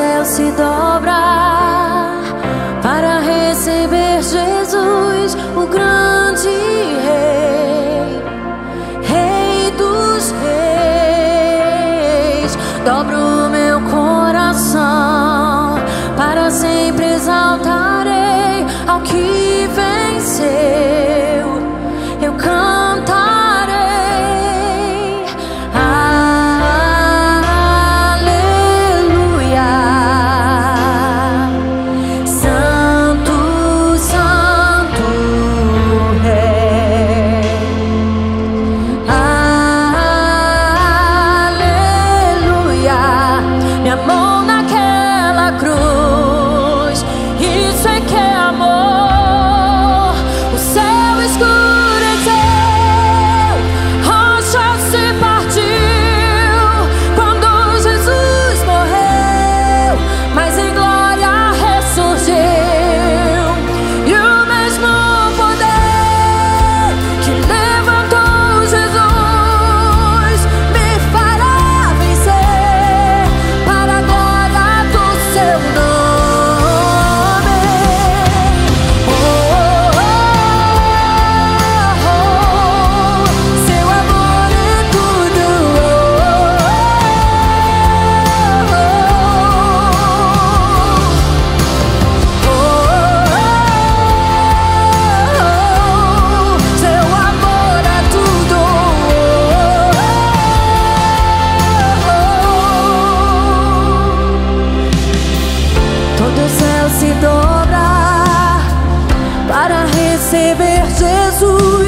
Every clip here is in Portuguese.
céu se dobra para receber Jesus, o grande Rei, Rei dos Reis. Dobro o meu coração. 태우던 receber Jesus.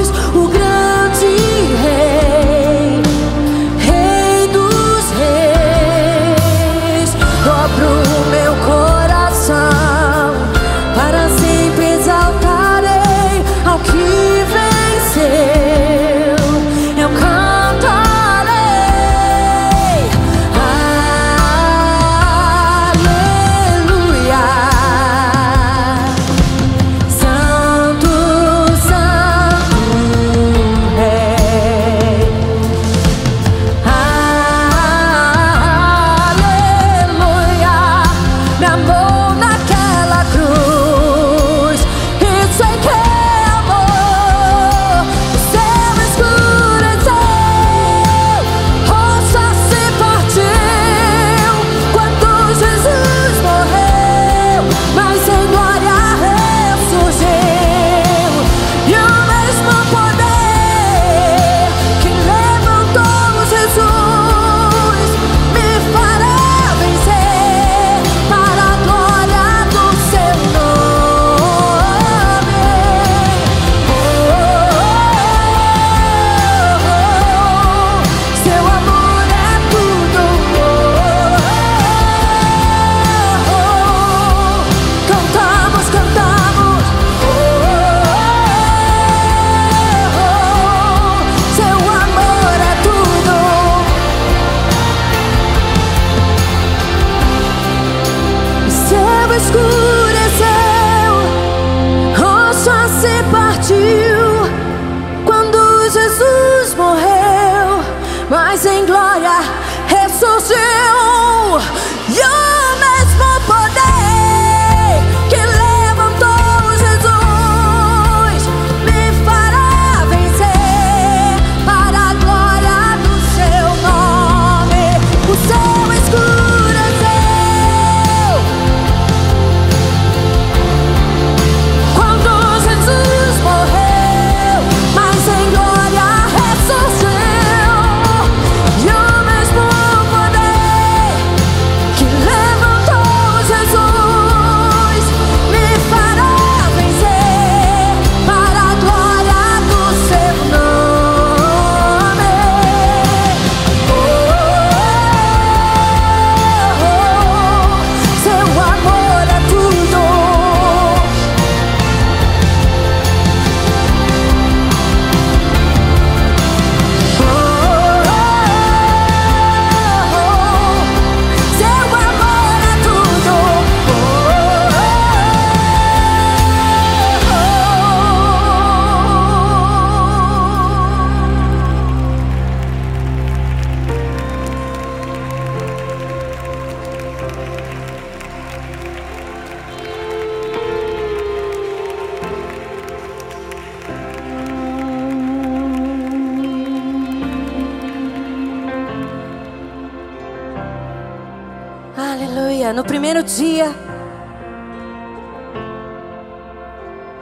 Aleluia. No primeiro dia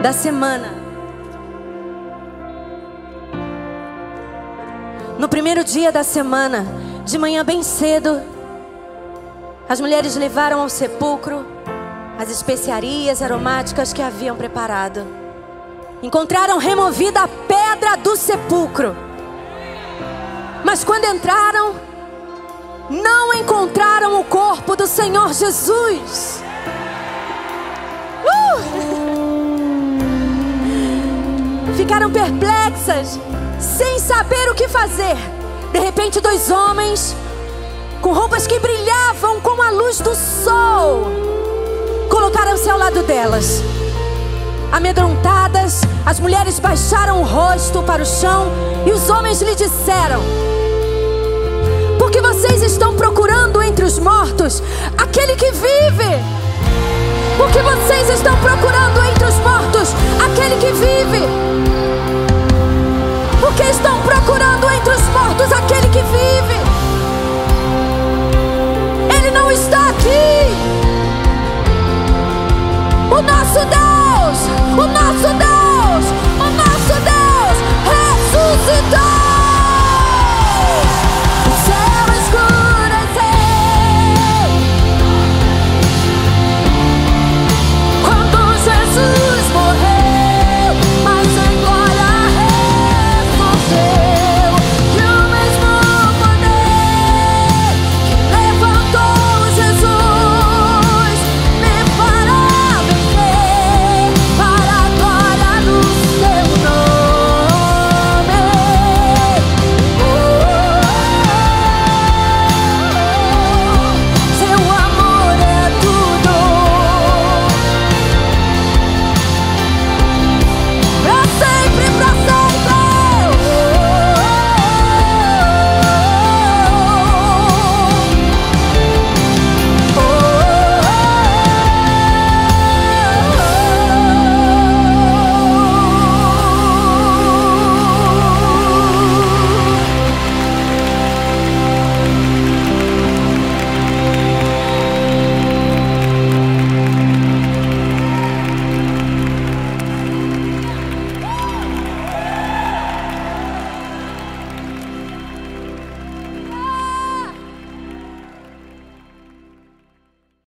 da semana, no primeiro dia da semana, de manhã bem cedo, as mulheres levaram ao sepulcro as especiarias aromáticas que haviam preparado. Encontraram removida a pedra do sepulcro. Mas quando entraram, não encontraram o corpo do Senhor Jesus. Uh! Ficaram perplexas, sem saber o que fazer. De repente, dois homens, com roupas que brilhavam como a luz do sol, colocaram-se ao lado delas. Amedrontadas, as mulheres baixaram o rosto para o chão e os homens lhe disseram: mortos aquele que vive? Por que vocês estão procurando entre os mortos aquele que vive? Por que estão procurando entre os mortos aquele que vive? Ele não está aqui. O nosso Deus